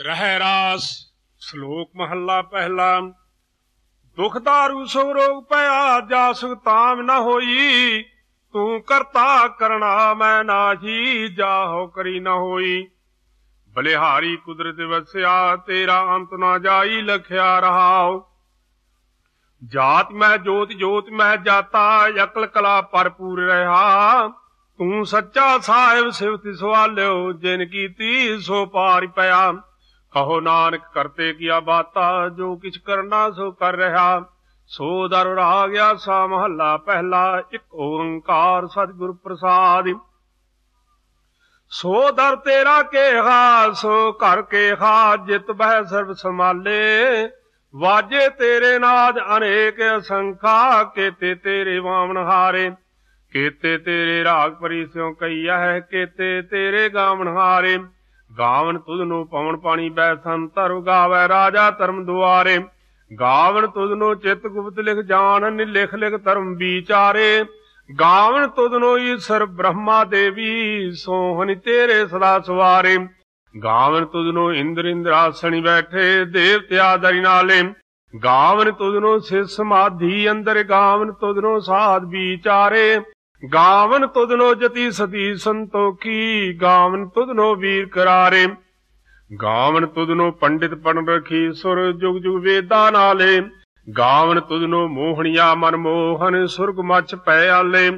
ਰਹਿ ਰਾਸ, ਸ਼ਲੋਕ ਮਹੱਲਾ ਪਹਿਲਾ। ਦੁਖ ਦਾਰੂ ਸੋ ਰੋਗ ਪਿਆ ਜਾ ਸੁਖ ਤਾਮ ਹੋਈ। ਤੂੰ ਕਰਤਾ ਕਰਣਾ, ਮੈਂ ਨਾਹੀ, ਜਾਹੋ ਕਰੀ ਨ ਹੋਈ। ਬਲਿਹਾਰੀ ਕੁਦਰਤ ਵਸਿਆ, ਤੇਰਾ ਅੰਤ ਨਾ ਜਾਈ, ਲਖਿਆ ਰਹਾਓ ਜਾਤ ਮੈਂ, ਜੋਤ ਜੋਤ ਮੈਂ ਜਾਤਾ, ਅਕਲ ਕਲਾ ਭਰਪੂਰ ਰਹਾ। ਤੂੰ ਸੱਚਾ ਸਾਹਿਬ ਸਿਵਤ ਸਵਾਲਿਓ, ਜਿਨ ਕੀਤੀ ਸੋ ਪਾਰ ਪਿਆ। ਕਹੋ ਨਾਨਕ ਕਰਤੇ ਕੀਆ ਬਾਤਾ, ਜੋ ਕਿਛ ਕਰਨਾ ਸੋ ਕਰ ਰਹਾ। ਸੋ ਦਰ ਰਾ ਗਿਆ ਸਾ ਮਹੱਲਾ, ਪਹਿਲਾ ਇੱਕ ਓੰਕਾਰ ਸਤਿਗੁਰ ਪ੍ਰਸਾਦ। ਸੋ ਦਰ ਤੇਰਾ ਕੇਹਾ, ਸੋ ਘਰ ਕੇਹਾ, ਜਿਤ ਬਹਿ ਸਰਬ ਸਮਾਲੇ ਵਾਜੇ ਤੇਰੇ ਨਾਦ ਅਨੇਕ ਅਸੰਖਾ, ਕੇਤੇ ਤੇਰੇ ਵਾਮਨ ਹਾਰੇ। ਕੇਤੇ ਤੇਰੇ ਰਾਗ ਪਰੀ ਸਿਉ ਕਈਆ ਹੈ ਕੇਤੇ ਤੇਰੇ ਗਾਵਨ ਹਾਰੇ। ਗਾਵਨ ਤੁਧ ਨੂੰ ਪਵਨ ਪਾਣੀ ਬੈ ਸੰਤਰ ਗਾਵੇ ਰਾਜਾ ਧਰਮ ਦੁਆਰੇ। ਗਾਵਨ ਤੁਧ ਨੂੰ ਚਿਤ ਗੁਪਤ ਲਿਖ ਜਾਣ ਲਿਖ ਲਿਖ ਧਰਮ ਵਿਚਾਰੇ। ਗਾਵਨ ਤੁਧ ਨੂੰ ਈਸ਼ਰ ਬ੍ਰਹਮਾ ਦੇਵੀ ਸੋਹਣ ਤੇਰੇ ਸਦਾ ਸਵਾਰੇ। ਗਾਵਨ ਤੁਧ ਨੂੰ ਇੰਦਰ ਇੰਦਰਾਸਣੀ ਬੈਠੇ, ਦੇਵਤਿਆ ਦਰਿ ਨਾਲੇ। ਗਾਵਨ ਤੁਧ ਨੂੰ ਸਿਰ ਸਮਾਧੀ, ਅੰਦਰ ਗਾਵਨ ਤੁਧ ਨੂੰ ਸਾਧ ਵਿਚਾਰੇ। ਗਾਵਨ ਤੁਧਨੋ ਜਤੀ ਸਤੀ ਸੰਤੋਖੀ ਗਾਵਨ ਤੁਧਨੋ ਵੀਰ ਕਰਾਰੇ। ਗਾਵਨ ਤੁਧਨੋ ਪੰਡਿਤ ਪੜਨ ਰਖੀ ਸੁਰ ਜੁਗ ਜੁਗ ਵੇਦਾਂ ਨਾਲੇ। ਗਾਵਨ ਤੁਧਨੋ ਮੋਹਣੀਆ ਮਨ ਮੋਹਨ ਸੁਰਗ ਮੱਛ ਪੈ ਆਲੇ।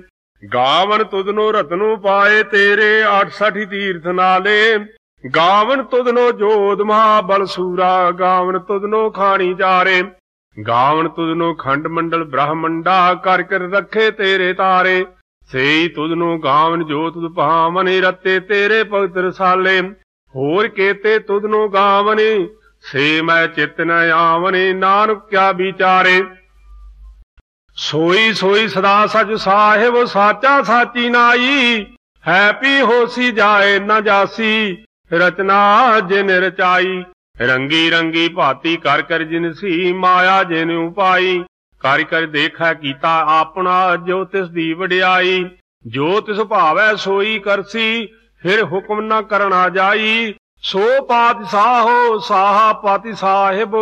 ਗਾਵਨ ਤੁਧਨੋ ਰਤਨੋ ਪਾਏ ਤੇਰੇ 68 ਤੀਰਥ ਨਾਲੇ। ਗਾਵਨ ਤੁਧਨੋ ਜੋਧ ਮਹਾ ਬਲ ਸੂਰਾ, ਗਾਵਨ ਤੁਧਨੋ ਖਾਣੀ ਜਾਰੇ। ਗਾਵਨ ਤੁਧਨੋ ਖੰਡ ਮੰਡਲ ਬ੍ਰਹਮੰਡਾ, ਕਰ ਕਰ ਰੱਖੇ ਤੇਰੇ ਤਾਰੇ। ਸੇਈ ਤੁਧ ਨੂੰ ਗਾਵਨ ਜੋ ਤੁਧ ਭਾਵਨੇ ਰਤੇ ਤੇਰੇ ਭਗਤ ਰਸਾਲੇ। ਹੋਰ ਕੇਤੇ ਤੁਧ ਨੂੰ ਗਾਵਨੇ ਸੇ ਮੈਂ ਚਿਤ ਨ ਆਵਨੇ ਨਾਨਕ ਕਿਆ ਵਿਚਾਰੇ। ਸੋਈ ਸੋਈ ਸਦਾ ਸਚ ਸਾਹਿਬ, ਸਾਚਾ ਸਾਚੀ ਨਾਈ। ਹੈ ਪੀ ਹੋਸੀ ਜਾਏ ਨਾ ਜਾਸੀ, ਰਚਨਾ ਜਿਨ ਰਚਾਈ। ਰੰਗੀ ਰੰਗੀ ਭਾਤੀ ਕਰ ਕਰ ਜਿਨ ਸੀ, ਮਾਇਆ ਜਿਨ ਉਪਾਈ। ਕਰ ਕਰ ਦੇਖੈ ਕੀਤਾ ਆਪਣਾ ਜੋ ਤਿਸ ਦੀ ਵਡਿਆਈ, ਜੋ ਤਿਸ ਭਾਵੈ ਸੋਈ ਕਰਸੀ, ਫਿਰ ਹੁਕਮ ਨਾ ਕਰਨਾ ਜਾਈ। ਸੋ ਪਾਤਸ਼ਾਹੋ, ਸਾਹਾ ਪਾਤੀ ਸਾਹਿਬ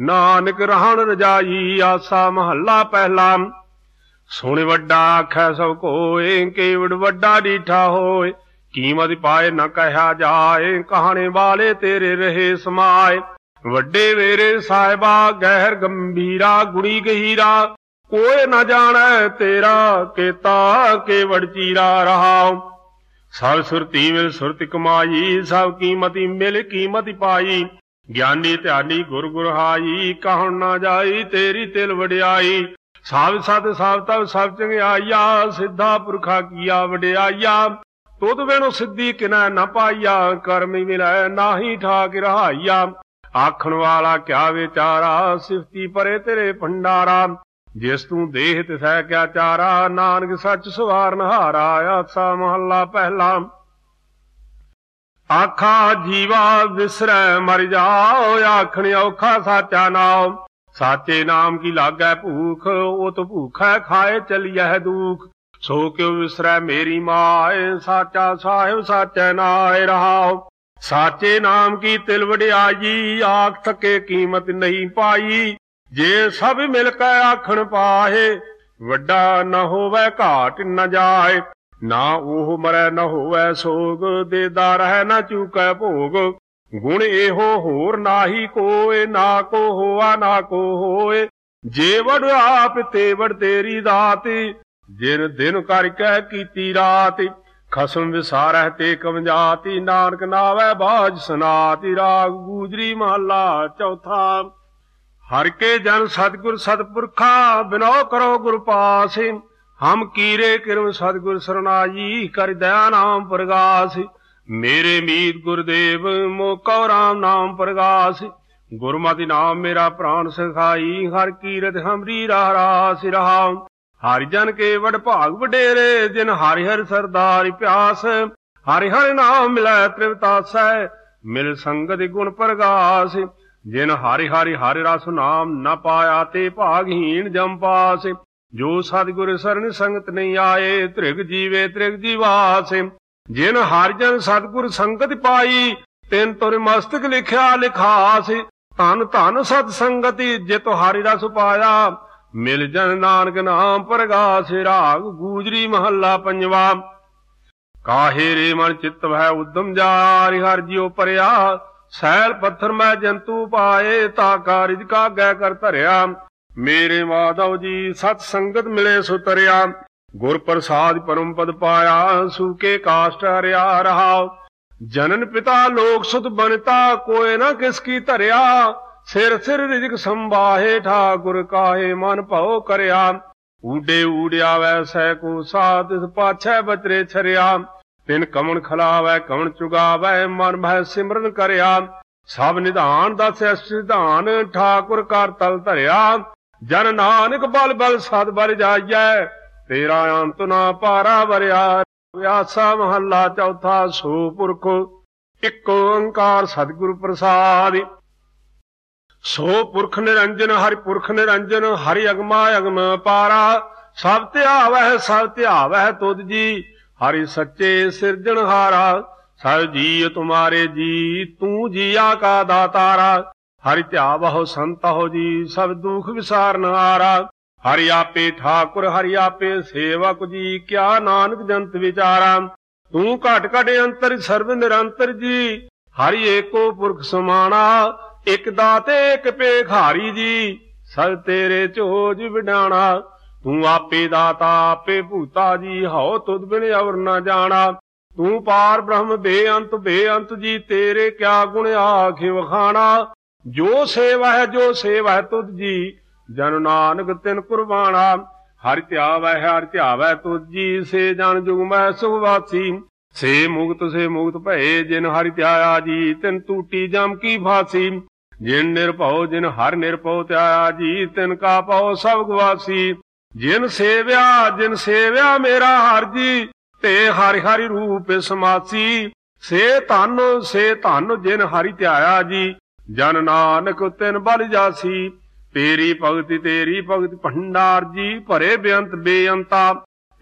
ਨਾਨਕ ਰਹਿਣ ਰਜਾਈ ਆਸਾ ਮਹੱਲਾ ਪਹਿਲਾ। ਸੁਣ ਵੱਡਾ ਆਖੈ ਸਭ ਕੋਏ, ਕੇਵੜ ਵੱਡਾ ਡੀਠਾ ਹੋਏ। ਕੀਮਤ ਪਾਏ ਨਾ ਕਹਿਆ ਜਾਏ, ਕਹਾਣੇ ਵਾਲੇ ਤੇਰੇ ਰਹੇ ਸਮਾਏ। ਵੱਡੇ ਵੇਰੇ ਸਾਹਿਬਾ ਗਹਿਰ ਗੰਭੀਰਾ, ਗੁੜੀ ਗਹੀਰਾ ਕੋਏ ਨਾ ਜਾਣੈ ਤੇਰਾ ਕੇਤਾ ਕੇਵੜ ਚੀਰਾ ਰਹਾ ਸਭ ਸੁਰਤੀ ਮਿਲ ਸੁਰਤ ਕਮਾਈ, ਸਭ ਕੀਮਤੀ ਮਿਲ ਕੀਮਤ ਪਾਈ। ਗਿਆਨੀ ਧਿਆਨੀ ਗੁਰ ਗੁਰ ਹਾਈ ਕਹਣ ਨਾ ਜਾਈ ਤੇਰੀ ਤਿਲ ਵਡਿਆਈ। ਸਭ ਸਤ ਸਭ ਤਬ ਸਭ ਚੰਗਿਆਈਆ ਸਿੱਧਾ ਪੁਰਖਾ ਕੀਆ ਵਡਿਆਈਆ ਤੁਧ ਵੇਣੋ ਸਿੱਧੀ ਕਿਨੈ ਨਾ ਪਾਈਆ ਕਰਮ ਮਿਲੈ ਨਾਹੀ ਠਾਕ ਰਹਾਈਆ ਆਖਣ ਵਾਲਾ ਕਿਆ ਵਿਚਾਰਾ, ਸਿਫਤੀ ਪਰੇ ਤੇਰੇ ਭੰਡਾਰਾ। ਜਿਸ ਤੂੰ ਦੇਹ ਤਿਸੈ ਕਿਆ ਚਾਰਾ, ਨਾਨਕ ਸੱਚ ਸਵਾਰਨ ਹਾਰਾ, ਆਸਾ ਮਹੱਲਾ ਪਹਿਲਾ। ਆਖਾ, ਜੀਵਾ ਵਿਸਰੈ ਮਰ ਜਾਓ, ਆਖਣ ਔਖਾ ਸਾਚਾ ਨਾਮ ਸਾਚੇ ਨਾਮ ਕੀ ਲਾਗੈ ਭੂਖ, ਉਹ ਤੋ ਭੂਖੈ ਖਾਏ ਚਲੀਐ ਦੂਖ। ਸੋ ਕਿਉ ਵਿਸਰੈ ਮੇਰੀ ਮਾਏ, ਸਾਚਾ ਸਾਹਿਬ ਸਾਚੈ ਨਾਏ ਰਹਾਓ ਸਾਚੇ ਨਾਮ ਕੀ ਤਿਲ ਵਡਿਆਈ, ਆਖ ਥਕੇ ਕੀਮਤ ਨਹੀਂ ਪਾਈ। ਜੇ ਸਭ ਮਿਲ ਕੇ ਆਖਣ ਪਾਹੇ, ਵੱਡਾ ਨ ਹੋਵੇ ਘਾਟ ਨ ਜਾਏ। ਨਾ ਉਹ ਮਰੈ ਨਾ ਹੋਵੇ ਸੋਗ, ਦੇਦਾ ਰਹਿ ਨਾ ਚੂਕੈ ਭੋਗ। ਗੁਣ ਇਹੋ ਹੋਰ ਨਾਹੀ ਕੋਏ, ਨਾ ਕੋ ਹੋਆ, ਨਾ ਕੋ ਹੋਏ। ਜੇ ਵਡ ਆਪ ਤੇ ਵਡ ਤੇਰੀ ਦਾਤ, ਜਿਨ ਦਿਨ ਕਰਕੇ ਕੀਤੀ ਰਾਤ। ਖਸਮ ਵਿਸਾਰਹਿ ਤੇ ਕਮਜਾਤੀ ਨਾਨਕ ਨਾਵੇ ਬਾਜ ਸੁਨਾਤੀ, ਰਾਗ ਗੂਜਰੀ ਮਹੱਲਾ ਚੌਥਾ। ਹਰ ਕੇ ਜਨ ਸਤਗੁਰ ਸਤਪੁਰਖਾ ਬਿਨੋ ਕਰੋ ਗੁਰ ਪਾਸੇ। ਹਮ ਕੀਰੇ ਕਿਰਮ ਸਤਗੁਰ ਸਰਨਾਈ, ਕਰ ਦਇਆ ਨਾਮ ਪ੍ਰਗਾਸ। ਮੇਰੇ ਮੀਤ ਗੁਰਦੇਵ ਮੋਕਉ ਰਾਮ ਨਾਮ ਪ੍ਰਗਾਸ। ਗੁਰਮਤਿ ਨਾਮ ਮੇਰਾ ਪ੍ਰਾਨ ਸਖਾਈ, ਹਰ ਕੀਰਤ ਹਮਰੀ ਰਾਹ ਰਾਸ ਰਹਾ ਹਰਿ ਜਨ ਕੇ ਵਡ ਭਾਗ ਵਡੇਰੇ, ਜਿਨ ਹਰਿ ਹਰਿ ਸਰਦਾਰ ਪਿਆਸ, ਹਰਿ ਹਰਿ ਨਾਮ ਮਿਲੈ ਤ੍ਰਿਵਤਾਸੈ ਮਿਲ ਸੰਗਤ ਗੁਣ ਪ੍ਰਗਾਸ, ਜਿਨ ਹਰਿ ਹਰਿ ਹਰਿ ਰਸ ਨਾਮ ਨ ਪਾਇਆ ਤੇ ਭਾਗਹੀਣ ਜਮ ਪਾਸ, ਜੋ ਸਤਿਗੁਰ ਸਰਣ ਸੰਗਤ ਨਹੀਂ ਆਏ, ਤ੍ਰਿਗ ਜੀਵੇ ਤ੍ਰਿਗ ਜੀਵਾਸ, ਜਿਨ ਹਰਿ ਜਨ ਸਤਿਗੁਰ ਸੰਗਤ ਪਾਈ, ਤਿੰਨ ਤੁਰ ਮਸਤਕ ਲਿਖਿਆ ਲਿਖਾਸ, ਧਨ ਧਨ ਸਤ ਸੰਗਤੀ ਜਿਤ ਹਰਿ ਰਸ ਪਾਇਆ ਮਿਲ ਜਨ ਨਾਨਕ ਨਾਮ ਪ੍ਰਗਾਸ ਰਾਗ ਗੂਜਰੀ ਮਹੱਲਾ ਪੰਜਵਾ। ਕਾਹੇ ਰੇ ਮਨ ਚਿੱਤ ਭੈ ਉਦਮ ਜਾਰਿ, ਹਰ ਜਿਉ ਪਰਿਆ। ਸੈਲ ਪੱਥਰ ਮੈਂ ਜੰਤੂ ਪਾਏ, ਤਾ ਕਾਰਿਜ ਕਾ ਗੈ ਕਰ ਧਰਿਆ। ਮੇਰੇ ਮਾਧਵ ਜੀ ਸਤ ਸੰਗਤ ਮਿਲੇ ਸੁਤਰਿਆ। ਗੁਰ ਪ੍ਰਸਾਦ ਪਰਮ ਪਦ ਪਾਇਆ, ਸੂਕੇ ਕਾਸ਼ਟ ਹਰਿਆ ਰਹਾ ਜਨਨ ਪਿਤਾ ਲੋਕ ਸੁਤ ਬਨਤਾ ਕੋਏ ਨਾ ਕਿਸ ਕੀ ਧਰਿਆ। ਸਿਰ ਸਿਰ ਰਿਜਕ ਸੰਭਾਹੇ ਠਾਕੁਰ ਕਾਹੇ ਮਨ ਭਉ ਕਰਿਆ। ਊਡੇ ਊੜਿਆ ਸਹਿ ਕੋ ਸਾਧ ਪਾਛੈ ਬਚਰੇ ਛਰਿਆ। ਤਿਨ ਕਮਣ ਖਲਾਵੈ, ਕਮਣ ਚੁਗਾਵੈ, ਮਨ ਭੈ ਸਿਮਰਨ ਕਰਿਆ। ਸਭ ਨਿਧਾਨ ਦਸੈ ਸਿਧਾਨ, ਠਾਕੁਰ ਕਰ ਤਲ ਧਰਿਆ। ਜਨ ਨਾਨਕ ਬਲ ਬਲ ਸਦ ਬਲ ਜਾਈਐ, ਤੇਰਾ ਅੰਤ ਨਾ ਪਾਰਾ ਵਰਿਆ। ਵਿਆਸਾ ਮਹੱਲਾ ਚੌਥਾ ਸੋ ਪੁਰਖ, ਇੱਕ ਓੰਕਾਰ ਸਤਿਗੁਰ ਪ੍ਰਸਾਦਿ। ਸੋ ਪੁਰਖ ਨਿਰੰਜਨ, ਹਰਿ ਪੁਰਖ ਨਿਰੰਜਨ, ਹਰਿ ਅਗਮਾ ਅਗਮ ਪਾਰਾ। ਸਭ ਧਿਆਵਹਿ ਸਭ ਧਿਆਵਹਿ ਤੁਧ ਜੀ। ਹਰਿ ਸੱਚੇ ਸਿਰਜਣਹਾਰਾ ਸਭ ਜੀ ਤੁਮਾਰੇ ਜੀ, ਤੂੰ ਜੀਆ ਕਾ ਦਾਤਾਰਾ। ਹਰਿ ਧਿਆਵਹੁ ਸੰਤਹੁ ਜੀ, ਸਭ ਦੁਖ ਵਿਸਾਰਨ ਹਾਰਾ ਹਰਿ ਆਪੇ ਠਾਕੁਰ, ਹਰਿ ਆਪੇ ਸੇਵਕ ਜੀ, ਕਿਆ ਨਾਨਕ ਜੰਤ ਵਿਚਾਰਾ। ਤੂੰ ਘਟ ਘਟ ਅੰਤਰ, ਸਰਬ ਨਿਰੰਤਰ ਜੀ। ਹਰਿ ਏਕੋ ਪੁਰਖ ਸਮਾਣਾ ਇਕ ਦਾਤੇ ਇਕ ਪੇਖਾਰੀ ਜੀ ਸਭ ਤੇਰੇ ਝੋਜ ਵਿਡਾਣਾ। ਤੂੰ ਆਪੇ ਦਾਤਾ, ਆਪੇ ਭੂਤਾ ਜੀ, ਹਉ ਤੁਧ ਬਿਨ ਅਵਰ ਨਾ ਜਾਣਾ। ਤੂੰ ਪਾਰ ਬ੍ਰਹਮ ਬੇਅੰਤ ਬੇਅੰਤ ਜੀ, ਤੇਰੇ ਕਿਆ ਗੁਣ ਆਖੇ ਵਖਾਣਾ। ਜੋ ਸੇਵਾ ਹੈ, ਜੋ ਸੇਵਾ ਹੈ ਤੁਧ ਜੀ, ਜਨ ਨਾਨਕ ਤਿਨ ਕੁਰਬਾਨਾ ਹਰਿ ਧਿਆਵੈ ਹਰਿ ਧਿਆਵੈ ਤੁਧ ਜੀ, ਸੇ ਜਨ ਜੁਗ ਮੈਂ ਸੁਵਾਸੀ ਸੇ ਮੁਕਤ ਸੇ ਮੁਕਤ ਭਏ ਜਿਨ ਹਰਿ ਧਿਆਇਆ ਜੀ, ਤਿਨ ਟੂਟੀ ਜਮ ਕੀ ਫਾਸੀ। ਜਿਨ ਨਿਰਭਉ, ਜਿਨ ਹਰ ਨਿਰਭਉ ਤਿਆ ਜੀ ਤਿਨ ਕਾ ਪਉ ਸਭ ਗਵਾਸੀ। ਜਿਨ ਸੇਵਿਆ ਜਿਨ ਸੇਵਿਆ ਮੇਰਾ ਹਰ ਜੀ, ਤੇ ਹਰਿ ਹਰਿ ਰੂਪ ਸਮਾਸੀ। ਸੇ ਧਨ ਸੇ ਧਨ ਜਿਨ ਹਰਿ ਧਿਆਇਆ ਜੀ, ਜਨ ਨਾਨਕ ਤਿਨ ਬਲ ਜਾਸੀ। ਤੇਰੀ ਭਗਤੀ, ਤੇਰੀ ਭਗਤ ਭੰਡਾਰ ਜੀ, ਭਰੇ ਬੇਅੰਤ ਬੇਅੰਤਾ।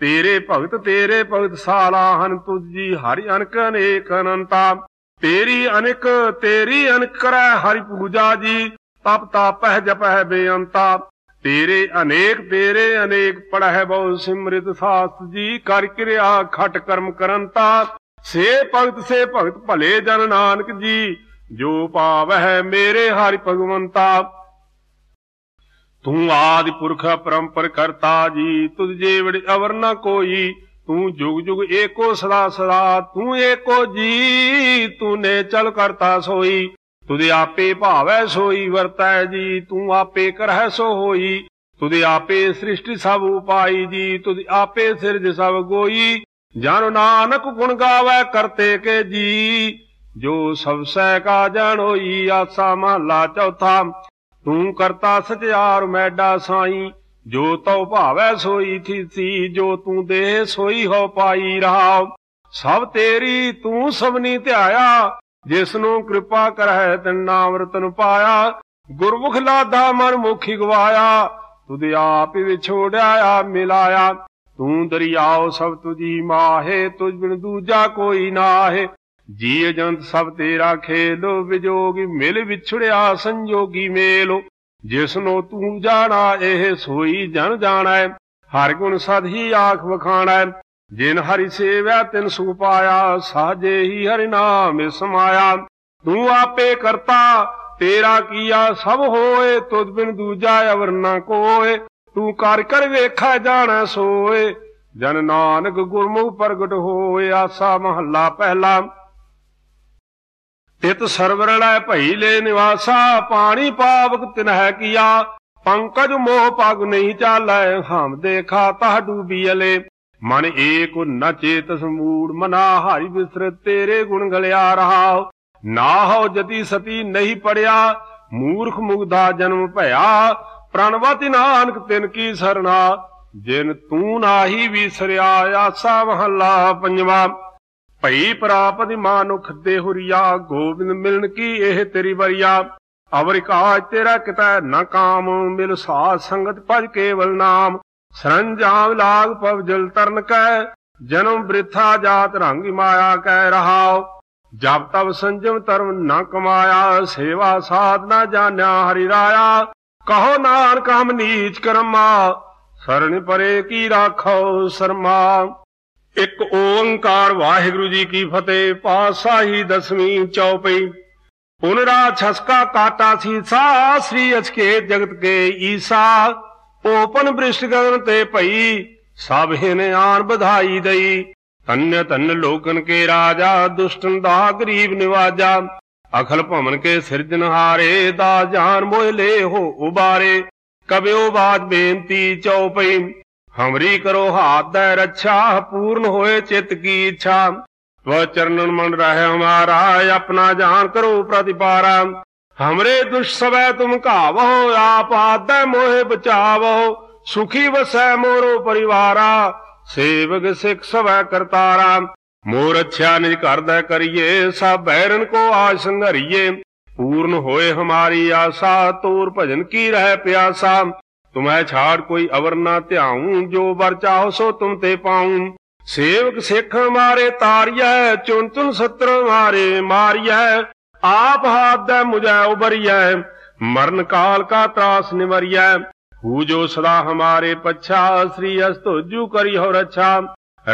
ਤੇਰੇ ਭਗਤ ਤੇਰੇ ਭਗਤ ਸਾਲਾ ਹਨ ਤੁਜੀ ਹਰਿ ਅਨਕ ਅਨੇਕ ਅਨੰਤਾ। ਤੇਰੀ ਅਨਕ ਤੇਰੀ ਅਨਕ ਕਰੈ ਹਰਿ ਪੂਜਾ ਜੀ, ਤਪ ਤਾਪਹਿ ਜਪਹਿ ਬੇਅੰਤਾ। ਤੇਰੇ ਅਨੇਕ ਤੇਰੇ ਅਨੇਕ ਪੜਹਿ ਬਹੁ ਸਿਮਰਿਤ ਸਾਸ ਜੀ, ਕਰ ਕਿਰਿਆ ਖਟ ਕਰਮ ਕਰੰਤਾ। ਸੇ ਭਗਤ ਸੇ ਭਗਤ ਭਲੇ ਜਨ ਨਾਨਕ ਜੀ, ਜੋ ਪਾਵਹਿ ਮੇਰੇ ਹਰਿ ਭਗਵੰਤਾ। ਤੂੰ ਆਦਿ ਪੁਰਖ ਪਰੰਪਰ ਕਰਤਾ ਜੀ, ਤੁਝ ਜੇਵੜ ਅਵਰ ਨ ਕੋਈ। ਤੂੰ ਜੁਗ ਜੁਗ ਏਕੋ ਸਦਾ ਸਦਾ, ਤੂੰ ਏਕੋ ਜੀ ਤੂੰ ਨੇ ਚਲ ਕਰਤਾ ਸੋਈ। ਤੁਦੇ ਆਪੇ ਭਾਵੈ ਸੋਈ, ਵਰਤੈ ਜੀ, ਤੂੰ ਆਪੇ ਕਰਹਿ ਸੋ ਹੋਈ ਤੁਦੇ ਆਪੇ ਸ੍ਰਿਸ਼ਟੀ ਸਭ ਉਪਾਈ ਜੀ, ਤੁਦੇ ਆਪੇ ਸਿਰਜ ਸਭ ਗੋਈ। ਜਨ ਨਾਨਕ ਗੁਣ ਗਾਵੇ ਕਰਤੇ ਕੇ ਜੀ। ਜੋ ਸਭ ਸਹਿ ਕਾ ਜਾਣੋਈ ਆਸਾ ਮਹਲਾ ਚੌਥਾ। ਤੂੰ ਕਰਤਾ ਸਚਿਆਰ, ਮੈਡਾ ਸਾਈ। ਜੋ ਤਉ ਭਾਵੈ ਸੋਈ ਥੀਸੀ, ਜੋ ਤੂੰ ਦੇ ਸੋਈ ਹੋ ਪਾਈ ਰਹਾ ਸਭ ਤੇਰੀ ਤੂੰ ਸਭਨੀ ਧਿਆਇਆ ਜਿਸ ਨੂੰ ਕਿਰਪਾ ਕਰਹਿ ਤਨ ਨਾਮ ਰਤਨ ਪਾਇਆ। ਗੁਰਮੁਖ ਲਾਦਾ ਮਨ ਮੁਖੀ ਗਵਾਇਆ, ਤੁਧ ਆਪ ਵਿਛੋੜਿਆ ਆ ਮਿਲਾਇਆ। ਤੂੰ ਦਰਿਆਓ ਸਭ ਤੁਜੀ ਮਾਹੇ, ਤੁਝ ਬਿਨ ਦੂਜਾ ਕੋਈ ਨਾਹੇ। ਜੀ ਅਜੰਤ ਸਭ ਤੇਰਾ ਖੇਲ, ਵਿਜੋਗੀ ਮਿਲ ਵਿਛੜਿਆ ਸੰਜੋਗੀ ਮੇਲੋ। ਜਿਸ ਨੂੰ ਤੂੰ ਜਾਣਾ, ਇਹ ਸੋਈ ਜਨ ਜਾਣਾ। ਹਰ ਗੁਣ ਸਦ ਹੀ ਆਖ ਵਖਾਣਾ। ਜਿਨ ਹਰੀ ਸੇਵਿਆ ਤਿਨ ਸੁਖ ਪਾਇਆ, ਸਾਜੇ ਹੀ ਹਰਿ ਨਾਮ ਸਮਾਇਆ। ਤੂੰ ਆਪੇ ਕਰਤਾ, ਤੇਰਾ ਕੀਆ ਸਭ ਹੋਏ, ਤੁਧ ਬਿਨ ਦੂਜਾ ਅਵਰ ਨਾ ਕੋਏ। ਤੂੰ ਕਰ ਕਰ ਵੇਖੈ, ਜਾਣੈ ਸੋਏ। ਜਨ ਨਾਨਕ ਗੁਰਮੁਖ ਪ੍ਰਗਟ ਹੋਏ, ਆਸਾ ਮਹੱਲਾ ਪਹਿਲਾ। ਤਿਤ ਸਰਵਰ ਲੈ ਭਈ ਲੈ ਨਿਵਾਸਾ, ਪਾਣੀ ਪਾਵਕ ਤਿਨਹਿ ਕੀਆ। ਪੰਕਜ ਮੋਹ ਪਗ ਨਹੀਂ ਚਾਲੈ, ਹਮ ਦੇਖਾ ਤਹ ਡੂਬੀ ਅਲੇ। ਮਨ ਏਕ ਨ ਚੇਤ ਸਮੂੜ, ਮਨਾ ਹਾਰੀ ਵਿਸਰ ਤੇਰੇ ਗੁਣ ਗਲਿਆ ਰਹਾ। ਨਾ ਹੋ ਜਤੀ ਸਤੀ ਨਹੀਂ ਪੜਿਆ, ਮੂਰਖ ਮੁਗਦਾ ਜਨਮ ਭਇਆ। ਪ੍ਰਣਵਤੀ ਨਾਨਕ ਤਿਨ ਕੀ ਸਰਣਾ, ਜਿਨ ਤੂੰ ਨਾਹੀ ਵਿਸਰਿਆ, ਆਸਾ ਮਹੱਲਾ ਪੰਜਵਾ। ਭਈ ਪ੍ਰਾਪਤਿ ਮਾਨੁਖ ਦੇ ਗੋਬਿੰਦ ਮਿਲਣ ਕੀ ਇਹ ਤੇਰੀ ਵਰਿਆ? ਅਵਰ ਕਾਜ ਤੇਰਾ ਕਿਤਾ ਨਾ ਕਾਮ, ਮਿਲ ਸਾਧ ਸੰਗਤ ਭਜ ਕੇਵਲ ਨਾਮ। ਸਰੰਜਾਮ ਲਾਗ ਪਵ ਜਲ ਤਰਨ ਕੈ, ਜਨਮ ਬ੍ਰਿਥਾ ਜਾਤ ਰੰਗ ਮਾਇਆ ਕਹਿ ਰਹਾਓ ਜਬ ਤਬ ਸੰਜਮ ਧਰਮ ਨਾ ਕਮਾਇਆ, ਸੇਵਾ ਸਾਧਨਾ ਜਾਣਿਆ ਹਰਿ ਰਾਇਆ। ਕਹੋ ਨਾਨਕ ਹਮ ਨੀਚ ਕਰਮਾ ਸਰਣ ਪਰੇ ਕੀ ਰਾਖੋ ਸਰਮਾ। ਇੱਕ ਓੰਕਾਰ ਵਾਹਿਗੁਰੂ ਜੀ ਕੀ ਫਤਿਹ ਪਾਸਾਹੀ ਦਸਵੀਂ ਚੌਪਈ। ਪੁਨਰਾ ਛਸਕਾ ਕਾਟਾ ਸੀਸਾ ਸ੍ਰੀ ਅਚਕੇ ਜਗਤ ਕੇ ਈਸਾ। ਓਪਨ ਬ੍ਰਿਸ਼ਟ ਗਗਨ ਤੇ ਭਈ, ਸਭ ਹਿਨ ਆਨ ਵਧਾਈ ਦਈ। ਤਨ ਤਨ ਲੋਕਨ ਕੇ ਰਾਜਾ, ਦੁਸ਼ਟਨ ਦਾ ਗਰੀਬ ਨਿਵਾਜਾ। ਅਖਲ ਭਵਨ ਕੇ ਸਿਰਜਨਹਾਰੇ ਦਾ ਜਾਨ ਮੋਹ ਲੈ ਹੋ ਉਬਾਰੇ। ਕਬਿਓ ਬਾਤ ਬੇਨਤੀ ਚਉਪਈ ਹਮਰੀ ਕਰੋ ਹਾਥ ਦਾ ਰੱਛਾ, ਪੂਰਨ ਹੋਏ ਚਿਤ ਕੀ ਇੱਛਾ। ਵ ਚਰਨਨ ਮਨ ਰਹਿ ਹਮਾਰਾ ਆਪਣਾ ਜਾਨ ਕਰੋ ਪ੍ਰਤਿਪਾਰਾ। ਹਮਰੇ ਦੁਸ਼ ਸਵੈ ਤੁਮ ਘਾਵੋ ਆਪ ਆਦੈ ਮੋਹਿ ਬਚਾਵੋ ਸੁਖੀ ਵਸੈ ਮੋਰੋ ਪਰਿਵਾਰਾ, ਸੇਵਕ ਸਿਖ ਸਵੈ ਕਰਤਾਰਾ। ਮੋਰ ਅੱਛਾ ਨਿਜ ਘਰ ਕਰੀਏ, ਸਭ ਬੈਰਨ ਕੋ ਆਜ ਸੰਘਰੀਏ। ਪੂਰਨ ਹੋਏ ਹਮਾਰੀ ਆਸਾ, ਤੋਰ ਭਜਨ ਕੀ ਰਹਿ ਪਿਆਸਾ। ਤੁਮੈ ਛਾੜ ਕੋਈ ਅਵਰ ਨਾ ਧਿਆਉ, ਜੋ ਵਰ ਚਾਹੋ ਸੋ ਤੁਮ ਤੇ ਪਾਉ। ਸੇਵਕ ਸਿੱਖ ਮਾਰੇ ਤਾਰੀਐ, ਚੁਣ ਚੁਣ ਸਤਰ ਮਾਰੇ ਮਾਰੀਐ। ਆਪ ਹਾਥ ਮੁਝੈ ਉਬਰੀਐ ਮਰਨ ਕਾਲ ਕਾ ਤਰਾਸ ਨਿਵਰੀਐ। ਹੂ ਜੋ ਸਦਾ ਹਮਾਰੇ ਪਛਾ, ਸ੍ਰੀ ਅਸਤੋਜੂ ਕਰੀ ਹੋ ਰੱਛਾ।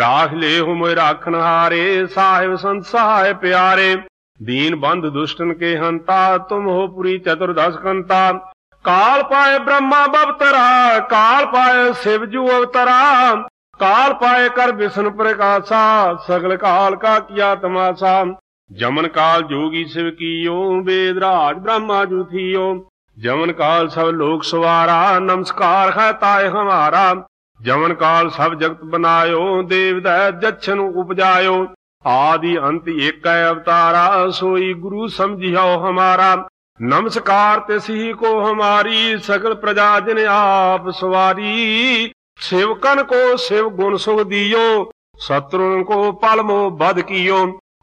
ਰਾਖ ਲੈ ਹੋ ਮੋਇ ਰਾਖਨ ਹਾਰੇ, ਸਾਹਿਬ ਸੰਤ ਸਹਾਇ ਪਿਆਰੇ। ਦੀਨ ਬੰਧ ਦੁਸ਼ਟਨ ਕੇ ਹੰਤਾ, ਤੁਮ ਹੋ ਪੁਰੀ ਚਤੁਰਦਸ ਕੰਤਾ। ਕਾਲ ਪਾਏ ਬ੍ਰਹਮਾ ਬਵਤਰਾ, ਕਾਲ ਪਾਏ ਸਿਵ ਜੂ ਅਵਤਰਾ, ਕਾਲ ਪਾਏ ਕਰ ਵਿਸ਼ਨ ਪ੍ਰਕਾਸ਼ਾ, ਸਗਲ ਕਾਲ ਕਾ ਕੀਆ ਤਮਾਸਾ ਜਮਨ ਕਾਲ ਜੋਗੀ ਸਿਵ ਕੀਓ, ਵੇਦ ਰਾਜ ਬ੍ਰਹਮਾ ਜੂ ਥੀਓ। ਜਮਨ ਕਾਲ ਸਭ ਲੋਕ ਸਵਾਰਾ, ਨਮਸਕਾਰ ਹੈ ਤਾਏ ਹਮਾਰਾ। ਜਮਨ ਕਾਲ ਸਭ ਜਗਤ ਬਨਾਇਓ, ਦੇਵ ਦਾ ਜਛਨ ਉਪਜਾਇਓ। ਆਦਿ ਅੰਤ ਏਕੈ ਅਵਤਾਰਾ, ਸੋਈ ਗੁਰੂ ਸਮਝਿਓ ਹਮਾਰਾ। ਨਮਸਕਾਰ ਤਿਸਹੀ ਕੋ ਹਮਾਰੀ ਸਗਲ ਪ੍ਰਜਾ ਜਨ ਆਪ ਸਵਾਰੀ। ਸੇਵਕਨ ਕੋ ਸਿਵ ਗੁਣ ਸੁਖ ਦਿਓ ਸਤਰੁਨ ਕੋ ਪਲਮੋ ਬਦ ਕੀਓ।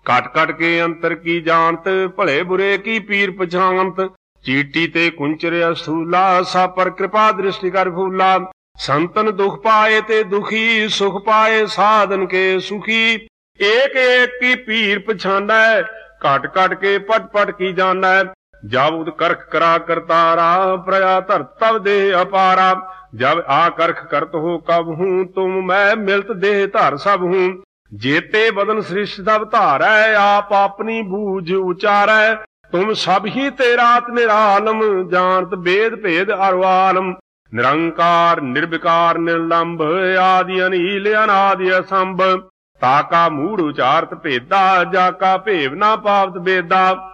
ਕਟ ਕਟ ਕੇ ਅੰਤਰ ਕੀ ਜਾਣਤ, ਭਲੇ ਬੁਰੇ ਕੀ ਪੀਰ ਪਛਾਨਤ ਚੀਟੀ ਤੇ ਕੁੰਚਰ ਅਸੂਲਾ ਸਾ ਪਰ ਕਿਰਪਾ ਦ੍ਰਿਸ਼ਟੀ ਕਰ ਫੂਲਾ। ਸੰਤਨ ਦੁਖ ਪਾਏ ਤੇ ਦੁਖੀ, ਸੁਖ ਪਾਏ ਸਾਧਨ ਕੇ ਸੁਖੀ। ਏਕ ਏਕ ਕੀ ਪੀਰ ਪਛਾਨੈ, ਘਟ ਘਟ ਕੇ ਪਟ ਪਟ ਕੀ ਜਾਣੈ। ਜਬ ਕਰਖ ਕਰਾ ਕਰਤਾਰਾ ਪ੍ਰਯਾ ਧਰ ਤਬ ਦੇ ਅਪਾਰਾ। ਜਬ ਆ ਕਰਖ ਕਰਤ ਹੋ ਕਬ ਹੂੰ, ਤੁਮ ਮੈਂ ਮਿਲਤ ਦੇਹ ਧਰ ਸਭ ਹੂੰ। ਜੇਤੇ ਬਦਨ ਸ੍ਰਿਸ਼ਟ ਦਬ ਧਾਰੈ, ਆਪ ਆਪਣੀ ਬੂਝ ਉਚਾਰੈ। ਤੁਮ ਸਭ ਹੀ ਤੇਰਾਤ ਨਿਰਾਲਮ, ਜਾਣਤ ਬੇਦ ਭੇਦ ਅਰਵਾਲਮ। ਨਿਰੰਕਾਰ, ਨਿਰਵਿਕਾਰ, ਨਿਰਲੰਭ, ਆਦਿ ਅਨੀਲ, ਅਨਾਦਿ ਅਸੰਭ। ਤਾਕਾ ਮੂੜ ਉਚਾਰਤ ਭੇਦਾ, ਜਾ ਕਾ ਭੇਵ ਨਾ ਪਾਵਤ ਬੇਦਾ।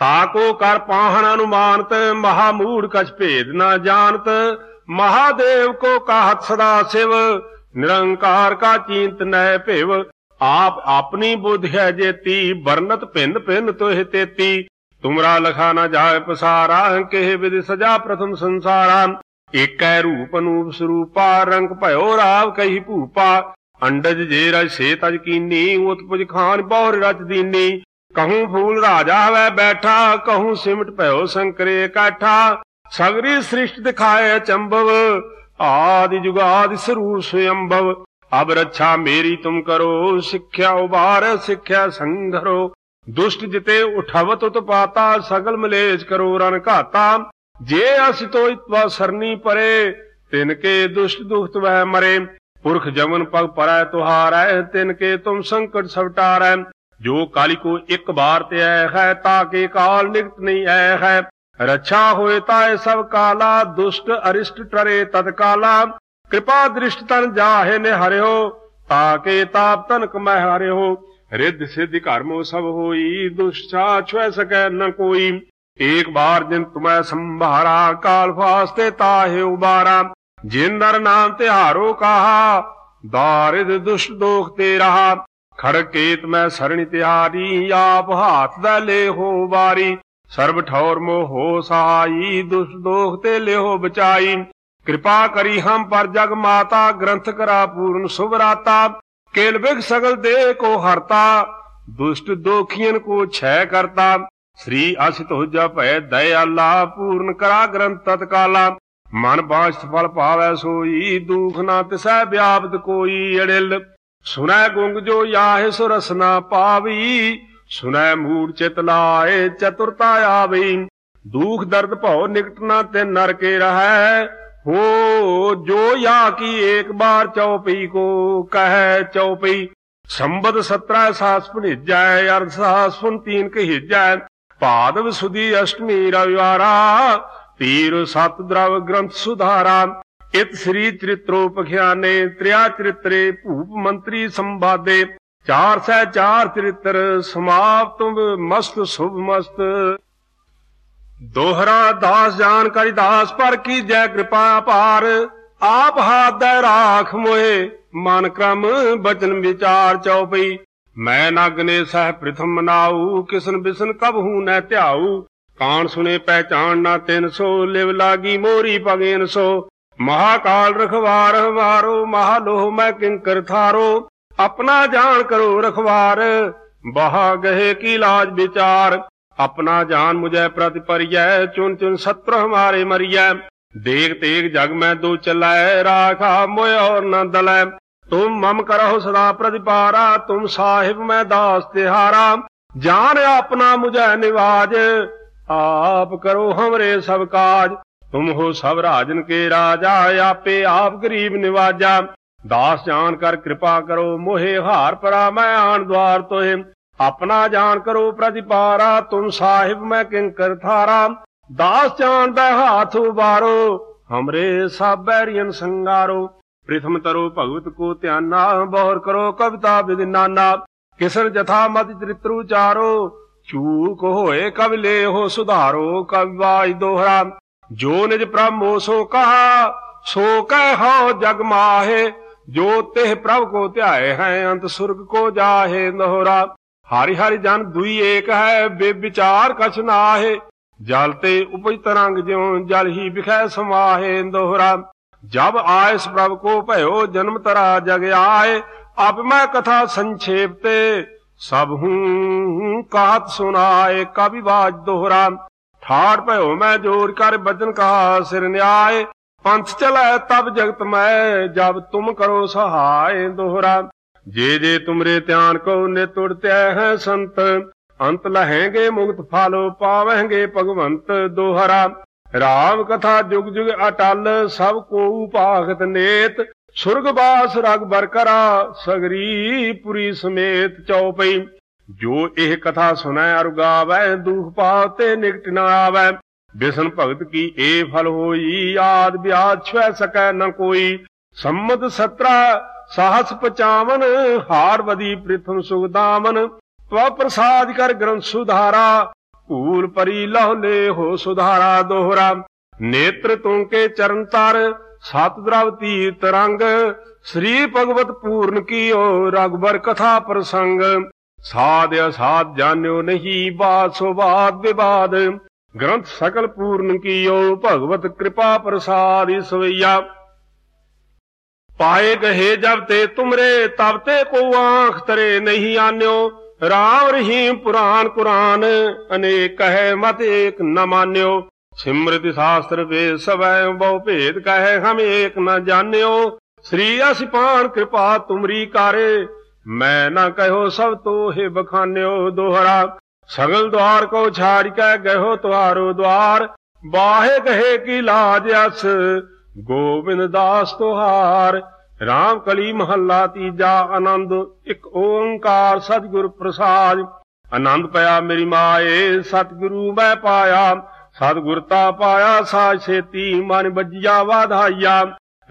ਤਾਕੋ ਕਰ ਪਾਹਣ ਅਨੁਮਾਨਤ, ਮਹਾ ਮੂੜ ਕਛ ਭੇਦ ਨਾ ਜਾਣਤ, ਮਹਾਦੇਵ ਕੋ ਕਾਹਤ ਸਦਾ ਸਿਵ, ਨਿਰੰਕਾਰ ਕਾ ਚਿੰਤ ਨੈ ਭਿਵ। ਆਪ ਆਪਣੀ ਬੁੱਧ ਹੈ ਜੇਤੀ, ਵਰਨਤ ਭਿੰਨ ਭਿੰਨ ਤੋਹਿ ਤੇਤੀ। ਤੁਮਰਾ ਲਖਾ ਨਾ ਜਾਏ ਪਸਾਰਾ, ਕਿਹ ਵਿਦ ਸਜਾ ਪ੍ਰਥਮ ਸੰਸਾਰਾ। ਏਕੈ ਰੂਪ ਅਨੂਪ ਸਰੂਪਾ, ਰੰਗ ਭਇਓ ਰਾਵ ਕਹੀ ਭੂਪਾ। ਅੰਡਜ ਜੇ ਰਜ ਸੇ ਤਜ ਕੀਨੀ, ਉਤਪਜ ਖਾਨ ਬਹੁਰ ਰਚ ਦੀਨੀ। ਕਹੂੰ ਫੂਲ ਰਾਜਾ ਹਵੈ ਬੈਠਾ ਕਹੂੰ ਸਿਮਟ ਭਇਓ ਸੰਕਰੇ ਇਕਾਠਾ ਸਗਰੀ ਸ੍ਰਿਸ਼ਟ ਦਿਖਾਏ ਚੰਬਵ ਆਦਿ ਜੁਗਾਦਿ ਸਰੂਪ ਸਯੰਭਵ ਅਬ ਰੱਛਾ ਮੇਰੀ ਤੁਮ ਕਰੋ ਸਿੱਖਿਆ ਉਬਾਰ ਸਿੱਖਿਆ ਸੰਘਰੋ ਦੁਸ਼ਟ ਜਿਤੇ ਉਠਵਤ ਉਤਪਾਤਾ ਸਗਲ ਮਲੇਜ ਕਰੋ ਰਨ ਘਾਤਾ ਜੇ ਅਸ ਤੋ ਇਤਵਾ ਸਰਨੀ ਪਰੇ ਤਿਨ ਕੇ ਦੁਸ਼ਟ ਦੁਖਤ ਵਹਿ ਮਰੇ ਪੁਰਖ ਜਮਨ ਪਗ ਪਰੈ ਤੁਹਾਰੈ ਤਿਨ ਕੇ ਤੁਮ ਸੰਕਟ ਸਵਟਾਰੈ ਜੋ ਕਾਲੀ ਕੋ ਇੱਕ ਬਾਰ ਤੇ ਆਇ ਹੈ ਤਾਂ ਕੇ ਕਾਲ ਨਿਕਟ ਨਹੀਂ ਆਇ ਹੈ। ਰੱਛਾ ਹੋਏ ਤਾਏ ਸਭ ਕਾਲਾ, ਦੁਸ਼ਟ ਅਰਿਸ਼ਟ ਟਰੇ ਤਤਕਾਲਾ ਕਿਰਪਾ ਦ੍ਰਿਸ਼ਟ ਤਨ ਜਾਹੇ ਨੇ ਹਰਿਓ ਤਾਕੇ ਤਾਪ ਤਨ ਕਮੈ ਹਰਿਓ ਰਿੱਧ ਸਿੱਧ ਕਰਮੋ ਸਭ ਹੋਈ ਦੁਸ਼ਟਾ ਛੁਐ ਸਕੈ ਨ ਕੋਈ। ਏਕ ਬਾਰ ਜਿਨ ਤੁਮੈ ਸੰਭਾਰਾ, ਕਾਲ ਫਾਸਤੇ ਤਾਹੇ ਉਬਾਰਾ। ਜਿਨ ਨਰ ਨਾਮ ਤਿਹਾਰੋ ਕਹਾ, ਦਾਰਿਦ ਦੁਸ਼ਟ ਦੋਖ ਤੇ ਰਹਾ ਖੜਕੇਤ ਮੈਂ ਸਰਣੀ ਤਿਹਾਰੀ ਆਪ ਹਾਥ ਦਾ ਲੇਹੋ ਵਾਰੀ। ਸਰਬ ਠੌਰ ਮੋ ਸਹਾਈ ਦੁਸ਼ਟ ਦੋਖ ਤੇ ਲਿਓ ਬਚਾਈ। ਕਿਰਪਾ ਕਰੀ ਹਮ ਪਰ ਜਗ ਮਾਤਾ, ਗ੍ਰੰਥ ਕਰਾ ਪੂਰਨ ਸੁਭਰਾਤਾ ਕੇਲ ਬਿਗ ਸਗਲ ਦੇ ਕੋ ਹਰਤਾ, ਦੁਸ਼ਟ ਦੋਖੀਨ ਕੋ ਛੈ ਕਰਤਾ। ਸ੍ਰੀ ਅਸਿਤ ਹੋ ਜਾ ਭੈ ਦਇਆਲਾ, ਪੂਰਨ ਕਰਾ ਗ੍ਰੰਥ ਤਤਕਾਲਾ। ਮਨ ਬਾਛ ਫਲ ਪਾਵੈ ਸੋਈ, ਦੁਖ ਨਾ ਤਿਸੈ ਵਿਆਪਤ ਕੋਈ ਅੜਿਲ। ਸੁਨੈ ਗੁੰਗ ਜੋ ਯਾਹਿ ਸੁ ਰਸਨਾ ਪਾਵੀ ਸੁਨੈ ਮੂੜ ਚਿਤ ਲਾਏ ਚਤੁਰਤਾ ਆਵੇ। ਦੁਖ ਦਰਦ ਭਉ ਨਿਕਟ ਨਾ ਤੇ ਨਰ ਕੇ ਰਹੈ, ਹੋ ਜੋ ਯਾ ਕੀ ਏਕ ਬਾਰ ਚਉਪਈ ਕੋ ਕਹੈ ਚਉਪਈ ਸੰਬਦ 17 ਸਾਸ ਭਣਿਜੈ, ਅਰਧ ਸਾਸ ਫੁਨ ਤੀਨ ਕਹੀਜੈ। ਭਾਦਵ ਸੁਦੀ ਅਸ਼ਟਮੀ ਰਵਿਵਾਰਾ ਤੀਰ ਸਤ ਦਰਵ ਗ੍ਰੰਥ ਸੁਧਾਰਾ। ਇਤ ਸ੍ਰੀ ਚਰਿਤ੍ਰੋ ਪਖਿਆਨੇ ਤ੍ਰਿਆ ਚਰਿਤਰੇ ਭੂਪ ਮੰਤਰੀ ਸੰਵਾਦੇ। ਚਾਰ ਸਹਿ ਚਾਰ ਚਰਿਤਰ ਸਮਾਪਤ, ਮਸਤ ਸੁਭ ਮਸਤ। ਦੋਹਰਾ ਦਾਸ ਜਾਣਕਾਰੀ ਦਾਸ, ਪਰ ਕੀ ਜੈ ਕਿਰਪਾ ਪਾਰ ਆਪ ਹਾਥ ਦਾ ਰਾਖ ਮੋਏ ਮਨ ਕ੍ਰਮ ਬਚਨ ਵਿਚਾਰ ਚਉਪਈ। ਮੈਂ ਨਗਨੇ ਸਹਿ ਪ੍ਰਥਮ ਮਨਾਉ ਕਿਸਨ ਬਿਸਨ ਕਬ ਹੂੰ ਨੈ ਧਿਆਉ ਕਾਣ ਸੁਨੇ ਪਹਿਚਾਨ ਨਾ 300 ਲਿਵ ਲਾਗੀ ਮੋਰੀ ਪਗੇਨ ਸੋ। ਮਹਾਕਾਲ ਰਖਵਾਰ ਹਵਾਰੋ ਮਹਾਲੋਹ ਮੈਂ ਕਿੰਕਰ ਥਾਰੋ, ਆਪਣਾ ਜਾਣ ਕਰੋ ਰਖਵਾਰ। ਬਹਾ ਗਏ ਕੀ ਲਾਜ ਵਿਚਾਰ, ਆਪਣਾ ਜਾਨ ਮੁਝੈ ਪ੍ਰਤਿਪਰਿਐ ਚੁਨ ਚੁਨ ਸਤਰ ਹਮਾਰੇ ਮਰਿਐ। ਦੇਖ ਤੇਗ ਜਗ ਮੈਂ ਦੋ ਚਲੈ, ਰਾਖਾ ਮੋਇ ਔਰ ਨ ਦਲੈ। ਤੁਮ ਮਮ ਕਰਹੁ ਸਦਾ ਪ੍ਰਤਿਪਾਰਾ, ਤੁਮ ਸਾਹਿਬ ਮੈਂ ਦਾਸ ਤਿਹਾਰਾ। ਜਾਨ ਆਪਣਾ ਮੁਝੈ ਨਿਵਾਜ, ਆਪ ਕਰੋ ਹਮਰੇ ਸਭ ਕਾਜ। ਤੁਮ ਹੋ ਸਭ ਰਾਜਨ ਕੇ ਰਾਜਾ, ਆਪੇ ਆਪ ਗਰੀਬ ਨਿਵਾਜਾ। ਦਾਸ ਜਾਣ ਕਰ ਕਿਰਪਾ ਕਰੋ, ਮੋਹੇ ਹਾਰ ਪਰਾ, ਮੈਂ ਆਣ ਦਵਾਰ ਤੋਹੇ ਆਪਣਾ ਜਾਣ ਕਰੋ ਪ੍ਰਤਿਪਾਰਾ, ਤੁਮ ਸਾਹਿਬ ਮੈਂ ਕਿੰਕਰ ਥਾਰਾ। ਦਾਸ ਜਾਣ ਦਾ ਉਬਾਰੋ, ਹਮਰੇ ਸਭ ਬੈਰੀਨ ਸੰਗਾਰੋ। ਪ੍ਰਿਥਮ ਤਰੋ ਭਗਵਤ ਕੋ ਧਿਆਨਾ, ਬਹੁਰ ਕਰੋ ਕਵਿਤਾ ਬਿਦ ਕਿਸਰ ਜਥਾ ਮਤ ਚਰਿਤਰੂ ਚਾਰੋ, ਚੂਕ ਹੋਏ ਕਵ ਲੇ ਹੋ ਸੁਧਾਰੋ, ਕਵ ਵਾਜ ਦੋਹਰਾ। ਜੋ ਨਿਜ ਪ੍ਰਭ ਸੋ ਕਹਾ, ਸੋ ਕਹਿ ਹੋ ਜਗ ਮਾਹੇ, ਜੋ ਤਿਹ ਪ੍ਰਭ ਕੋ ਧਿਆਏ ਹੈ, ਅੰਤ ਸੁਰਗ ਕੋ ਜਾਹੇ ਨੋਹਰਾ। ਹਰਿ ਹਰਿ ਜਨ ਦੁਈ ਏਕ ਹੈ, ਬੇਵਿਚਾਰ ਕਛ ਨਾਹੇ। ਜਲ ਤੇ ਉਪਜ ਤਰੰਗ ਜਿਉ, ਜਲ ਹੀ ਵਿਖੈ ਸਮਾਹੇ ਦੋਹਰਾ ਜਬ ਆਇਸ ਪ੍ਰਭ ਕੋ ਭਇਓ, ਜਨਮ ਤਰਾ ਜਗ ਆਏ। ਅਬ ਮੈਂ ਕਥਾ ਸੰਖੇਪ ਤੇ, ਸਭ ਹੂੰ ਕਾਹਤ ਸੁਨਾਏ ਕਵੀ ਬਾਜ ਦੋਹਰਾ। ਠਾੜ ਭਇਓ ਮੈਂ ਜੋਰ ਕਰ ਬਚਨ ਕਹਾ ਸਿਰ ਨਿਆਏ। ਪੰਥ ਚਲੈ ਤਬ ਜਗਤ ਮੈਂ, ਜਬ ਤੁਮ ਕਰੋ ਸਹਾਇ ਦੋਹਰਾ। ਜੇ ਜੇ ਤੁਮਰੇ ਧਿਆਨ ਕੋ ਨਿਤ ਉੜਤੈ ਹੈ ਸੰਤ, ਅੰਤ ਲਹੇਗੇ ਮੁਕਤ ਫਾਲੋ ਪਾਵਹਿਗੇ ਭਗਵੰਤ ਦੋਹਰਾ। ਰਾਮ ਕਥਾ ਜੁਗ ਜੁਗ ਅਟਲ, ਸਭ ਕੋ ਭਾਗਤ ਨੇਤ। ਸੁਰਗ ਬਾਸ ਰਗ ਬਰਕਰਾ ਸਗਰੀ ਪੁਰੀ ਸਮੇਤ ਚਉਪਈ। ਜੋ ਇਹ ਕਥਾ ਸੁਨੈ ਅਰ ਗਾਵੈ, ਦੁਖ ਪਾਤੇ ਨਿਕਟ ਨ ਆਵੈ। ਬਿਸਨ ਭਗਤ ਕੀ ਏ ਫਲ ਹੋਈ, ਆਦ ਬਿਆਦ ਛੈ ਸਕੈ ਨ ਕੋਈ। ਸੰਮਤ 17 ਸਾਹਸ ਪਚਾਵਨ, ਹਾਰ ਵਦੀ ਪ੍ਰਿਥਮ ਸੁਗਦਾਮਨ ਤਵਾ ਪ੍ਰਸਾਦ ਕਰ ਗ੍ਰੰਥ ਸੁਧਾਰਾ, ਭੂਲ ਪਰੀ ਲਹੁ ਲੇ ਹੋ ਸੁਧਾਰਾ ਦੋਹਰਾ। ਨੇਤਰ ਤੂੰ ਕੇ ਚਰਨ ਤਰ, ਸਤ ਦਰਵ ਤੀਰਤ ਰੰਗ। ਸ੍ਰੀ ਭਗਵਤ ਪੂਰਨ ਕੀਓ ਰਗਬਰ ਕਥਾ ਪ੍ਰਸੰਗ। ਸਾਧ ਅਸਾਧ ਜਾਣਿਓ ਨਹੀਂ ਬਾਤ ਸੋ ਬਾਤ ਵਿਵਾਦ। ਗ੍ਰੰਥ ਸਕਲ ਪੂਰਨ ਕੀਓ, ਭਗਵਤ ਕਿਰਪਾ ਪ੍ਰਸਾਦਿ ਸਵਈਆ ਪਾਏ ਗਏ ਜਬ ਤੇ ਤੁਮਰੇ, ਤਬ ਤੇ ਕੋ ਆਂਖ ਤਰੇ ਨਹੀਂ ਆਨਿਓ। ਰਾਮ ਰਹੀਮ ਪੁਰਾਨ ਕੁਰਾਨ, ਅਨੇਕ ਕਹੈ ਮਤ ਏਕ ਨ ਮਾਨਿਓ। ਸਿਮ੍ਰਿਤ ਸ਼ਾਸਤਰ ਵੇ ਸਵੈ, ਬਹੁ ਭੇਦ ਕਹੈ ਹਮ ਏਕ ਨ ਜਾਣਿਓ। ਸ੍ਰੀ ਅਸਿਪਾਨ ਕਿਰਪਾ ਤੁਮਰੀ ਕਾਰੇ ਮੈਂ ਨਾ ਕਹਿਓ ਸਭ ਤੋਹਿ ਬਖਾਨਿਓ ਦੋਹਰਾ। ਸਗਲ ਦਵਾਰ ਕੋ ਛਾੜ ਕੇ ਗਇਓ ਤੁਹਾਰੋ ਦਵਾਰ ਬਾਹੇ ਕਹੇ ਕੀ ਲਾਜ ਅਸ, ਗੋਬਿੰਦ ਦਾਸ ਤੁਹਾਰ। ਰਾਮ ਕਲੀ ਮਹੱਲਾ ਤੀਜਾ ਆਨੰਦ, ਇੱਕ ਓੰਕਾਰ ਸਤਿਗੁਰ ਪ੍ਰਸਾਦ। ਆਨੰਦ ਪਿਆ ਮੇਰੀ ਮਾਏ, ਸਤਿਗੁਰੂ ਮੈਂ ਪਾਇਆ। ਸਤਿਗੁਰਤਾ ਪਾਇਆ ਸਾ ਛੇਤੀ, ਮਨ ਵੱਜਿਆ ਵਾਧਾਈਆ।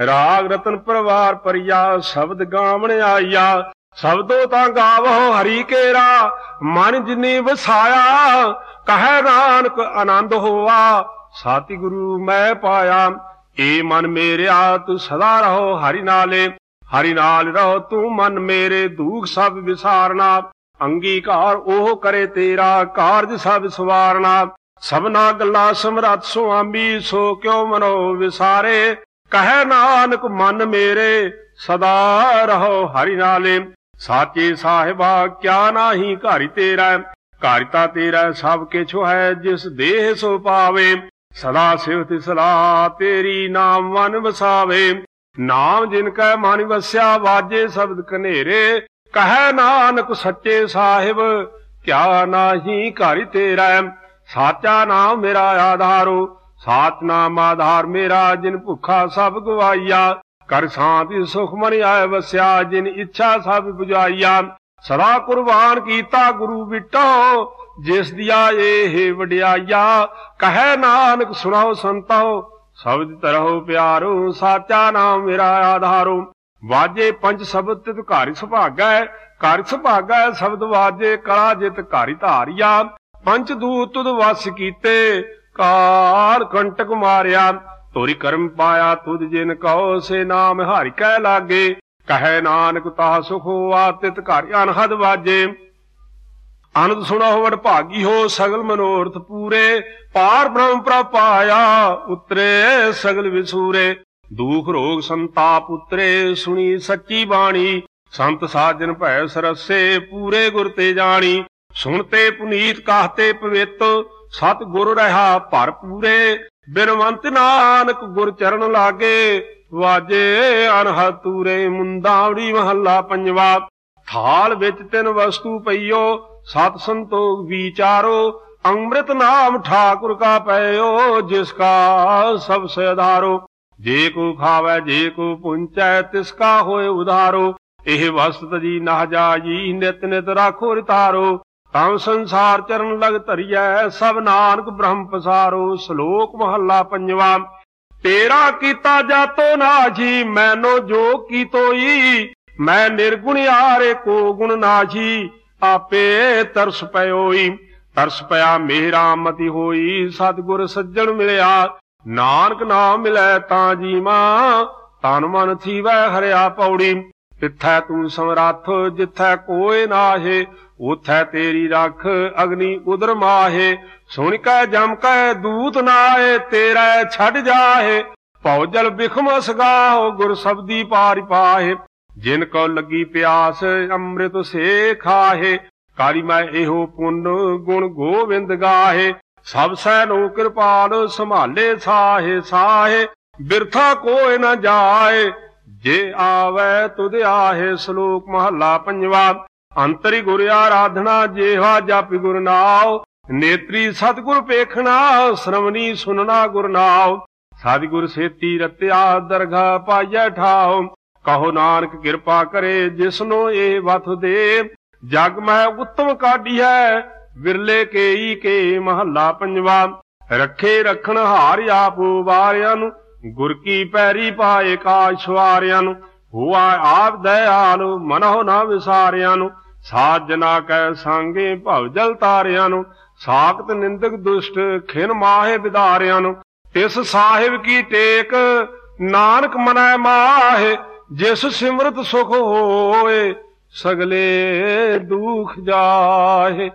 ਰਾਗ ਰਤਨ ਪਰਵਾਰ ਪਰਿਆ ਸ਼ਬਦ ਗਾਵਣ ਆਇਆ ਸਬਦੋ ਤਾਂ ਗਾਵੋ ਹਰੀ ਕੇਰਾ, ਮਨ ਜਿਨੀ ਵਸਾਇਆ, ਕਹੈ ਨਾਨਕ ਆਨੰਦ ਹੋਆ, ਸਤਿਗੁਰੂ ਮੈਂ ਪਾਇਆ, ਏ ਮਨ ਮੇਰਿਆ, ਤੂੰ ਸਦਾ ਰਹੋ ਹਰੀ ਨਾਲੇ, ਹਰੀ ਨਾਲ ਰਹੋ ਤੂੰ ਮਨ ਮੇਰੇ, ਦੁਖ ਸਭ ਵਿਸਾਰਨਾ, ਅੰਗੀਕਾਰ ਉਹ ਕਰੇ ਤੇਰਾ, ਕਾਰਜ ਸਭ ਸਵਾਰਨਾ, ਸਭਨਾ ਗੱਲਾਂ ਸਮਰੱਥ ਸੁਆਮੀ, ਸੋ ਕਿਉ ਮਨੋ ਵਿਸਾਰੇ, ਕਹੈ ਨਾਨਕ ਮਨ ਮੇਰੇ, ਸਦਾ ਰਹੋ ਹਰੀ ਨਾਲੇ ਸਾਚੇ ਸਾਹਿਬਾ ਕਿਆ ਨਾਹੀ ਘਰ ਤੇਰਾ ਘਰ ਤਾਂ ਤੇਰਾ ਸਭ ਕਿਛੁ ਹੈ, ਜਿਸ ਦੇਹ ਸੋ ਪਾਵੇ। ਸਦਾ ਸਿਵ ਸਲਾਹ ਤੇਰੀ ਨਾਮ ਮਨ ਵਸਾਵੇ। ਨਾਮ ਜਿਨ ਕੈ ਮਨ ਵਸਿਆ, ਵਾਜੇ ਸ਼ਬਦ ਕਨੇਰੇ ਕਹੈ ਨਾਨਕ ਸੱਚੇ ਸਾਹਿਬ, ਕਿਆ ਨਾਹੀ ਘਰ ਤੇਰਾ ਸਾਚਾ ਨਾਮ ਮੇਰਾ ਆਧਾਰੋ, ਸਾਚ ਨਾਮ ਆਧਾਰ ਮੇਰਾ, ਜਿਨ ਭੁੱਖਾ ਸਭ ਗਵਾਈਆ। ਕਰ ਸ਼ਾਂਤੀ ਸੁਖ ਮਨ ਆਏ ਵਸਿਆ, ਜਿਨ ਇੱਛਾ ਸਭ 부ਝਾਈਆ ਸਦਾ ਕੁਰਬਾਨ ਕੀਤਾ ਗੁਰੂ ਬਿਟੋ, ਜਿਸ ਦਿਆ ਇਹ ਵਡਿਆਈਆ। ਕਹੈ ਨਾਨਕ, ਸੁਣਾਓ ਸੰਤਾਓ ਸਬਦ ਤਰਹੁ ਪਿਆਰੋ, ਸਾਚਾ ਨਾਮ ਮੇਰਾ ਆਧਾਰੋ। ਵਾਜੇ ਪੰਜ ਸ਼ਬਦ ਤਿਤ ਘਾਰਿ ਸੁਭਾਗੈ ਘਰ ਸੁਭਾਗੈ ਸ਼ਬਦ ਵਾਜੇ ਕਲਾ ਜਿਤ ਘਾਰਿ ਧਾਰਿਆ। ਪੰਜ ਦੂਤ ਤੁਧ ਵਸ ਕੀਤੇ ਕਾਲ ਕੰਟਕ ਮਾਰਿਆ। ਤੋਰੀ ਕਰਮ ਪਾਇਆ ਤੁਧ ਜਿਨ ਕਹੋ ਸੇ ਨਾਮ ਹਰਿ ਕੈ ਲਾਗੇ। ਕਹੈ ਨਾਨਕ ਤਾਹ ਸੁਖ ਹੋਆ ਤਿਤ ਘਰ ਅਨਹਦ ਵਾਜੇ। ਆਨੰਦ ਸੁਣਾ ਹੋਵੜ ਭਾਗੀ ਹੋ ਸਗਲ ਮਨੋਰਥ ਪੂਰੇ। ਪਾਰ ਬ੍ਰਹਮ ਪ੍ਰਪਾਇਆ ਉਤਰੇ ਸਗਲ ਵਿਸੂਰੇ। ਦੁਖ ਰੋਗ ਸੰਤਾਪ ਉਤਰੇ ਸੁਣੀ ਸੱਚੀ ਬਾਣੀ। ਸੰਤ ਸਾਜਨ ਭੈ ਸਰਸੇ ਪੂਰੇ ਗੁਰ ਤੇ ਜਾਣੀ। ਸੁਣਤੇ ਪੁਨੀਤ ਕਾਹਤੇ ਪਵਿੱਤ ਸਤ ਗੁਰ ਰਹਾ ਭਰ ਪੂਰੇ। ਬਿਨਵੰਤ ਨਾਨਕ ਗੁਰ ਚਰਨ ਲਾਗੇ, ਵਾਜੇ ਅਨਹਦ ਤੂਰੇ ਮੁੰਦਾਵੜੀ ਮਹੱਲਾ ਪੰਜਵਾ। ਥਾਲ ਵਿੱਚ ਤਿੰਨ ਵਸਤੂ ਪਈਓ, ਸਤ ਸੰਤੋਖ ਵਿਚਾਰੋ, ਅੰਮ੍ਰਿਤ ਨਾਮ ਠਾਕੁਰ ਕਾ ਪਇਓ, ਜਿਸ ਕਾ ਸਭ ਸੇ ਆਧਾਰੋ ਜੇ ਕੋ ਖਾਵੇ, ਜੇ ਕੋ ਪੁੰਚੈ, ਤਿਸ ਕਾ ਹੋਏ ਉਧਾਰੋ। ਇਹ ਵਸਤ ਜੀ ਨਾ ਜਾਈ, ਨਿਤ ਨਿਤ ਰਾਖੋ ਰਿਤਾਰੋ। ਤਾਂ ਸੰਸਾਰ ਚਰਨ ਲਗ ਧਰਿਐ, ਸਭ ਨਾਨਕ ਬ੍ਰਹਮ ਪਸਾਰੋ, ਸ਼ਲੋਕ ਮਹੱਲਾ ਪੰਜਵਾ, ਤੇਰਾ ਕੀਤਾ ਜਾਤੋ ਨਾਜੀ ਮੈਨੋ ਜੋ ਕੀਤੋਈ, ਮੈਂ ਨਿਰਗੁਣ ਆਰੇ ਕੋ ਗੁਣ ਨਾਜੀ ਆਪੇ ਤਰਸ ਪਇਓਈ, ਤਰਸ ਪਿਆ ਮੇਰਾ ਮਤੀ ਹੋਈ, ਸਤਗੁਰ ਸੱਜਣ ਮਿਲਿਆ, ਨਾਨਕ ਨਾਮ ਮਿਲੈ ਤਾਂ ਜੀਵਾ, ਤਨ ਮਨ ਥੀਵੈ ਹਰਿਆ ਪੌੜੀ। ਤਿੱਥੈ ਤੂੰ ਸਮਰੱਥ, ਜਿੱਥੈ ਕੋਏ ਨਾਹੇ, ਉਥੈ ਤੇਰੀ ਰੱਖ, ਅਗਨੀ ਉਦਰ ਮਾਹੇ। ਸੁਣ ਕੈ ਜਮ ਕੈ ਦੂਤ ਨਾਏ ਤੇਰਾ ਛੱਡ ਜਾਹੇ। ਭਉ ਜਲ ਬਿਖਮ ਸਗਾਹੋ, ਗੁਰ ਸਬਦੀ ਪਾਰਿ ਪਾਹੇ। ਜਿਨ ਕੋ ਲੱਗੀ ਪਿਆਸ, ਅੰਮ੍ਰਿਤ ਸੇ ਖਾਹੇ। ਕਾਲੀ ਮੈਂ ਇਹੋ ਪੁੰਨ, ਗੁਣ ਗੋਵਿੰਦ ਗਾਹੇ। ਸਭ ਸੈ ਨੋ ਕਿਰਪਾਲ, ਸੰਭਾਲੇ ਸਾਹੇ ਸਾਹੇ। ਬਿਰਥਾ ਕੋਇ ਨਾ ਜਾਏ ਜੇ ਆਵੇ ਤੁਧ ਆਹੇ ਸ਼ਲੋਕ ਮਹੱਲਾ ਪੰਜਵਾ, ਅੰਤਰੀ ਗੁਰ ਆਰਾਧਨਾ ਜੇਹਾ ਜਪ ਗੁਰ ਨਾਉ, ਨੇਤਰੀ ਸਤਗੁਰ ਪੇਖਣਾ ਸ਼ਰਮਣੀ ਸੁਨਣਾ ਗੁਰ ਨਾਉ। ਸਤਿਗੁਰ ਸੇਤੀ ਰਤਿਆ ਦਰਗਾ ਪਾਈਐ ਠਾਉ, ਕਹੋ ਨਾਨਕ ਕਿਰਪਾ ਕਰੇ ਜਿਸਨੋ ਏ ਵਥ ਦੇ। ਜਗ ਮੈਂ ਉੱਤਮ ਕਾਢੀਐ, ਵਿਰਲੇ ਕੇਈ ਕੇ ਮਹੱਲਾ ਪੰਜਵਾ, ਰੱਖੇ ਰਖਣ ਹਾਰ ਆਪ ਵਾਰਿਆਂ ਨੂੰ ਗੁਰ ਕੀ ਪੈਰੀ ਪਾਏ ਕਾਸ਼ ਨੂੰ ਹੋਆ ਆਪ ਦਇਆਲ ਮਨੋ ਨਾ ਵਿਸਾਰਿਆਂ ਨੂੰ ਸਾਜਨਾ ਕੈ ਸੰਗੇ ਭਵ ਜਲ ਤਾਰਿਆਂ ਨੂੰ, ਸਾਖਤ ਨਿੰਦਕ ਦੁਸ਼ਟ ਖਿਨ ਮਾਹੇ ਵਿਦਾਰਿਆਂ ਨੂੰ ਇਸ ਸਾਹਿਬ ਕੀ ਟੇਕ, ਨਾਨਕ ਮਨੈ ਮਾਹੇ, ਜਿਸ ਸਿਮਰਤ ਸੁਖ ਹੋਏ, ਸਗਲੇ ਦੁਖ ਜਾਹੇ।